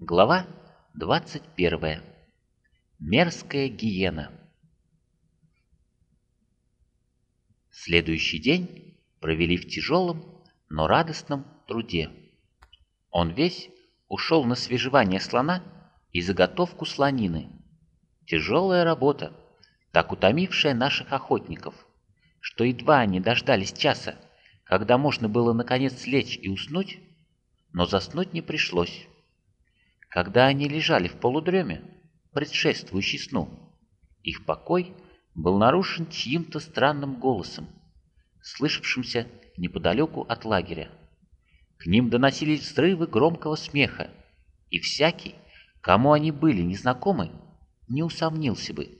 Глава 21. Мерзкая гиена. Следующий день провели в тяжелом, но радостном труде. Он весь ушел на свежевание слона и заготовку слонины. Тяжелая работа, так утомившая наших охотников, что едва они дождались часа, когда можно было наконец лечь и уснуть, но заснуть не пришлось. Когда они лежали в полудреме, предшествующей сну, их покой был нарушен чьим-то странным голосом, слышавшимся неподалеку от лагеря. К ним доносились взрывы громкого смеха, и всякий, кому они были незнакомы, не усомнился бы,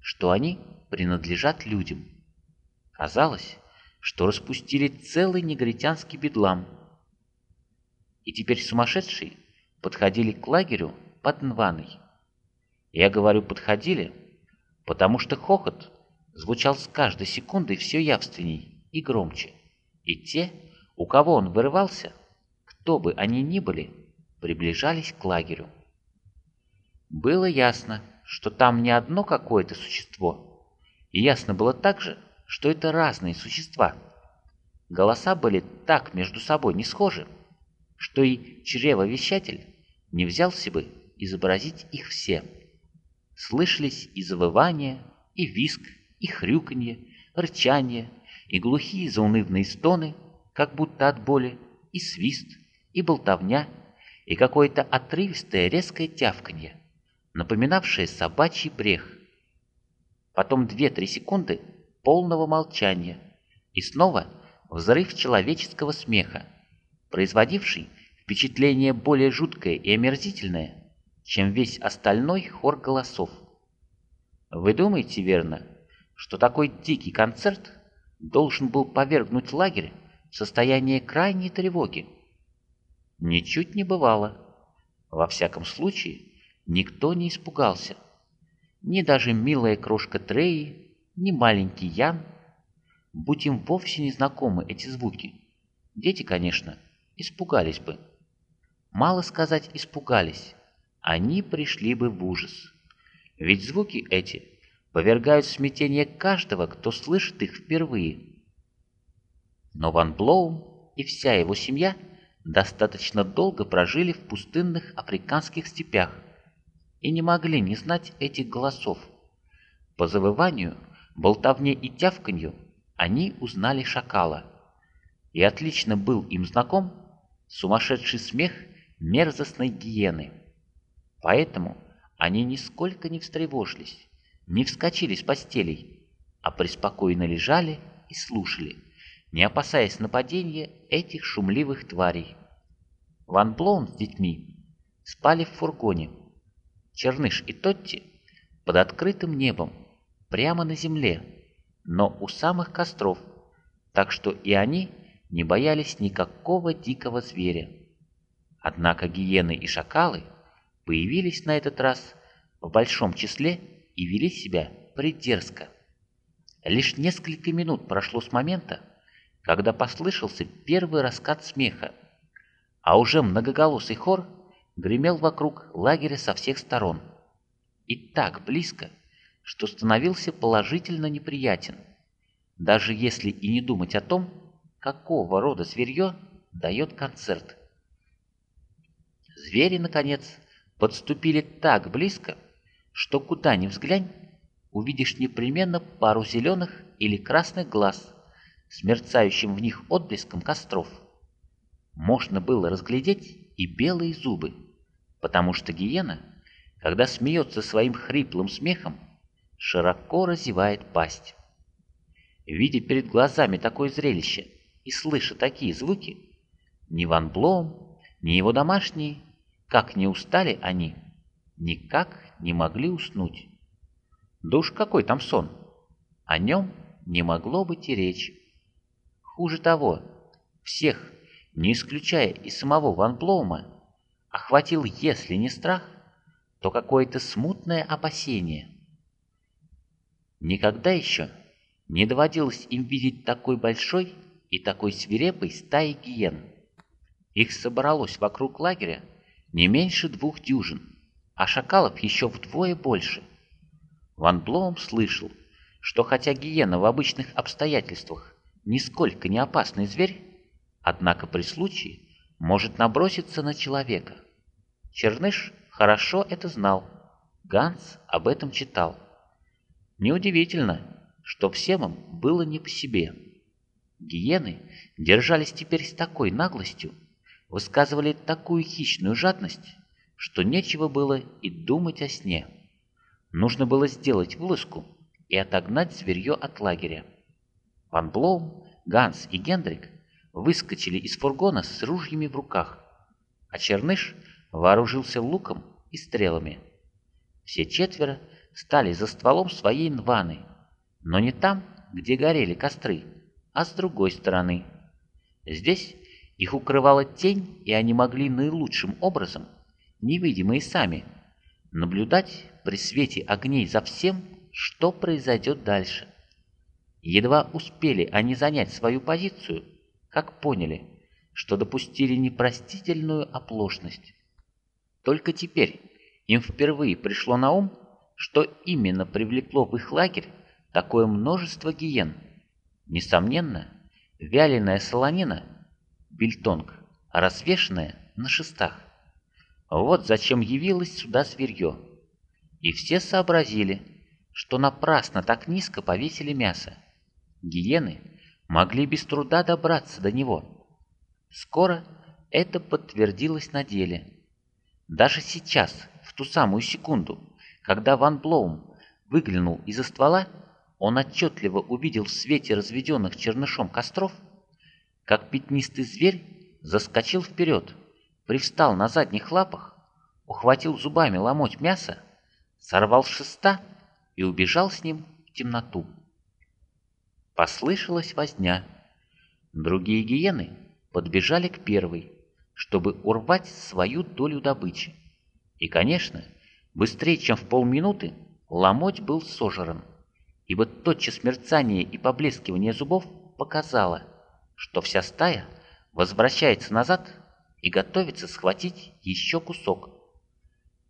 что они принадлежат людям. Казалось, что распустили целый негритянский бедлам. И теперь сумасшедшие подходили к лагерю под Нваной. Я говорю «подходили», потому что хохот звучал с каждой секундой все явственней и громче, и те, у кого он вырывался, кто бы они ни были, приближались к лагерю. Было ясно, что там не одно какое-то существо, и ясно было также, что это разные существа. Голоса были так между собой не схожи, что и чревовещатель не взялся бы изобразить их все. Слышались и завывания, и виск, и хрюканье, рычание, и глухие заунывные стоны, как будто от боли, и свист, и болтовня, и какое-то отрывистое резкое тявканье, напоминавшее собачий брех. Потом две-три секунды полного молчания, и снова взрыв человеческого смеха, производивший впечатление более жуткое и омерзительное, чем весь остальной хор голосов. Вы думаете, верно, что такой дикий концерт должен был повергнуть лагерь в состояние крайней тревоги? Ничуть не бывало. Во всяком случае, никто не испугался. Ни даже милая крошка Треи, ни маленький Ян. Будь им вовсе не знакомы эти звуки. Дети, конечно, испугались бы. Мало сказать испугались, они пришли бы в ужас. Ведь звуки эти повергают в смятение каждого, кто слышит их впервые. Но Ван Блоум и вся его семья достаточно долго прожили в пустынных африканских степях и не могли не знать этих голосов. По завыванию, болтовне и тявканью они узнали шакала. И отлично был им знаком сумасшедший смех мерзостной гиены. Поэтому они нисколько не встревожились, не вскочили с постелей, а преспокойно лежали и слушали, не опасаясь нападения этих шумливых тварей. Ван Блоун с детьми спали в фургоне. Черныш и Тотти под открытым небом, прямо на земле, но у самых костров, так что и они не боялись никакого дикого зверя. Однако гиены и шакалы появились на этот раз в большом числе и вели себя придерзко. Лишь несколько минут прошло с момента, когда послышался первый раскат смеха, а уже многоголосый хор гремел вокруг лагеря со всех сторон. И так близко, что становился положительно неприятен, даже если и не думать о том, какого рода зверье дает концерт. Звери, наконец, подступили так близко, что куда ни взглянь, увидишь непременно пару зеленых или красных глаз с мерцающим в них отблеском костров. Можно было разглядеть и белые зубы, потому что гиена, когда смеется своим хриплым смехом, широко разевает пасть. Видя перед глазами такое зрелище и слыша такие звуки, ни Ван Блоум, ни его домашние как не устали они, никак не могли уснуть. Да уж какой там сон? О нем не могло быть и речи. Хуже того, всех, не исключая и самого Ван Блоума, охватил, если не страх, то какое-то смутное опасение. Никогда еще не доводилось им видеть такой большой и такой свирепой стаи гиен. Их собралось вокруг лагеря не меньше двух дюжин, а шакалов еще вдвое больше. Ван Блоум слышал, что хотя гиена в обычных обстоятельствах нисколько не опасный зверь, однако при случае может наброситься на человека. Черныш хорошо это знал, Ганс об этом читал. Неудивительно, что всем им было не по себе. Гиены держались теперь с такой наглостью, высказывали такую хищную жадность, что нечего было и думать о сне. Нужно было сделать вылазку и отогнать зверье от лагеря. Ван Блоум, Ганс и Гендрик выскочили из фургона с ружьями в руках, а Черныш вооружился луком и стрелами. Все четверо стали за стволом своей нваны, но не там, где горели костры, а с другой стороны. Здесь их укрывала тень, и они могли наилучшим образом, невидимые сами, наблюдать при свете огней за всем, что произойдет дальше. Едва успели они занять свою позицию, как поняли, что допустили непростительную оплошность. Только теперь им впервые пришло на ум, что именно привлекло в их лагерь такое множество гиен. Несомненно, вяленая солонина, бильтонг, развешенная на шестах. Вот зачем явилось сюда зверье. И все сообразили, что напрасно так низко повесили мясо. Гиены могли без труда добраться до него. Скоро это подтвердилось на деле. Даже сейчас, в ту самую секунду, когда Ван Блоум выглянул из-за ствола, он отчетливо увидел в свете разведенных чернышом костров, как пятнистый зверь заскочил вперед, привстал на задних лапах, ухватил зубами ломоть мяса, сорвал шеста и убежал с ним в темноту. Послышалась возня. Другие гиены подбежали к первой, чтобы урвать свою долю добычи. И, конечно, быстрее, чем в полминуты, ломоть был сожран ибо тотчас мерцание и поблескивание зубов показало, что вся стая возвращается назад и готовится схватить еще кусок.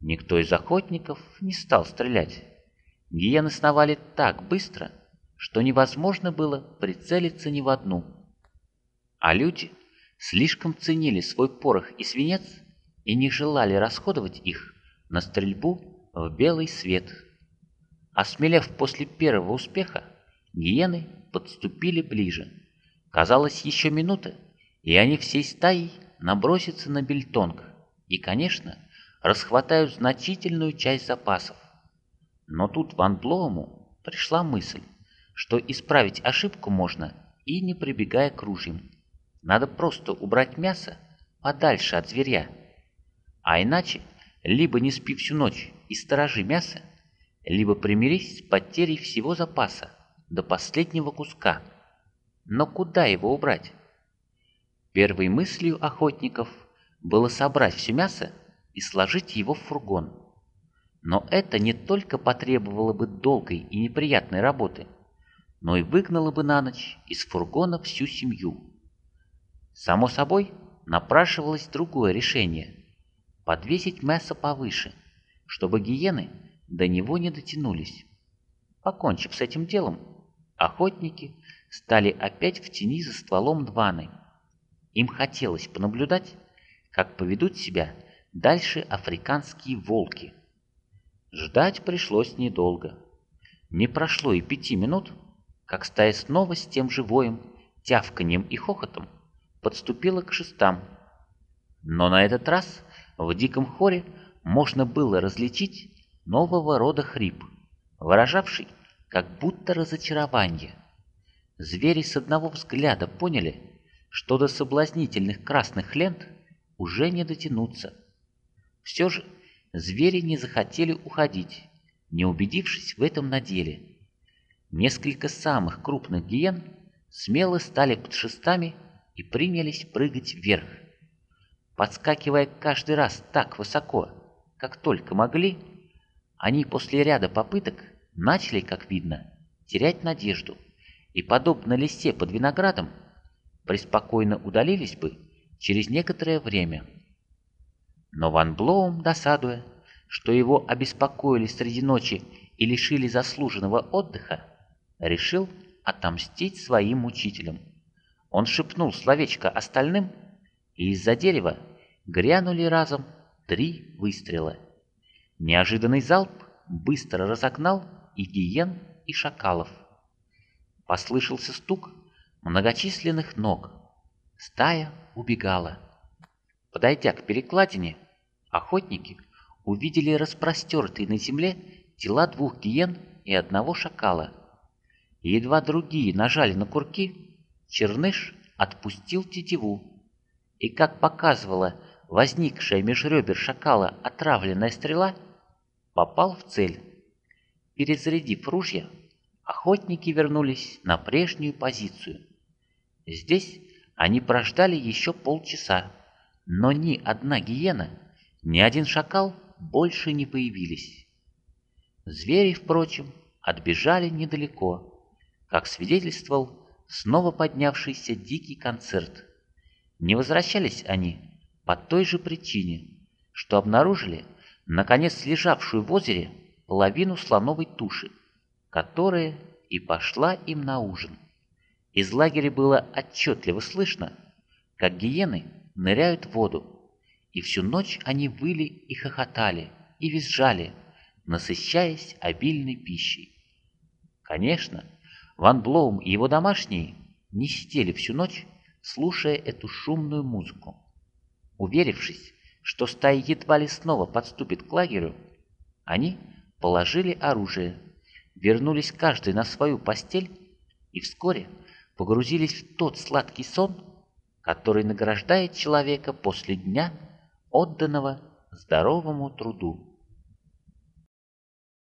Никто из охотников не стал стрелять. Гиены сновали так быстро, что невозможно было прицелиться ни в одну. А люди слишком ценили свой порох и свинец и не желали расходовать их на стрельбу в белый свет. Осмелев после первого успеха, гиены подступили ближе. Казалось, еще минута, и они всей стаей набросятся на бельтонг и, конечно, расхватают значительную часть запасов. Но тут Ван Блоуму пришла мысль, что исправить ошибку можно и не прибегая к ружьям. Надо просто убрать мясо подальше от зверя. А иначе, либо не спи всю ночь и сторожи мясо, либо примирись с потерей всего запаса до последнего куска. Но куда его убрать? Первой мыслью охотников было собрать все мясо и сложить его в фургон. Но это не только потребовало бы долгой и неприятной работы, но и выгнало бы на ночь из фургона всю семью. Само собой, напрашивалось другое решение – подвесить мясо повыше, чтобы гиены до него не дотянулись. Покончив с этим делом, охотники стали опять в тени за стволом дваны. Им хотелось понаблюдать, как поведут себя дальше африканские волки. Ждать пришлось недолго. Не прошло и пяти минут, как стая снова с тем же воем, тявканьем и хохотом подступила к шестам. Но на этот раз в диком хоре можно было различить нового рода хрип, выражавший как будто разочарование. Звери с одного взгляда поняли, что до соблазнительных красных лент уже не дотянуться. Все же звери не захотели уходить, не убедившись в этом на деле. Несколько самых крупных гиен смело стали под шестами и принялись прыгать вверх. Подскакивая каждый раз так высоко, как только могли, они после ряда попыток начали, как видно, терять надежду и, подобно лисе под виноградом, преспокойно удалились бы через некоторое время. Но Ван Блоум, досадуя, что его обеспокоили среди ночи и лишили заслуженного отдыха, решил отомстить своим мучителям. Он шепнул словечко остальным, и из-за дерева грянули разом три выстрела. Неожиданный залп быстро разогнал и гиен, и шакалов. Послышался стук многочисленных ног. Стая убегала. Подойдя к перекладине, охотники увидели распростертые на земле тела двух гиен и одного шакала. едва другие нажали на курки, Черныш отпустил тетиву, и, как показывала возникшая меж ребер шакала отравленная стрела, попал в цель. Перезарядив ружья, охотники вернулись на прежнюю позицию. Здесь они прождали еще полчаса, но ни одна гиена, ни один шакал больше не появились. Звери, впрочем, отбежали недалеко, как свидетельствовал снова поднявшийся дикий концерт. Не возвращались они по той же причине, что обнаружили, наконец, лежавшую в озере половину слоновой туши, которая и пошла им на ужин. Из лагеря было отчетливо слышно, как гиены ныряют в воду, и всю ночь они выли и хохотали, и визжали, насыщаясь обильной пищей. Конечно, Ван Блоум и его домашние не сидели всю ночь, слушая эту шумную музыку. Уверившись, что стая едва ли снова подступит к лагерю, они положили оружие, вернулись каждый на свою постель и вскоре погрузились в тот сладкий сон, который награждает человека после дня, отданного здоровому труду.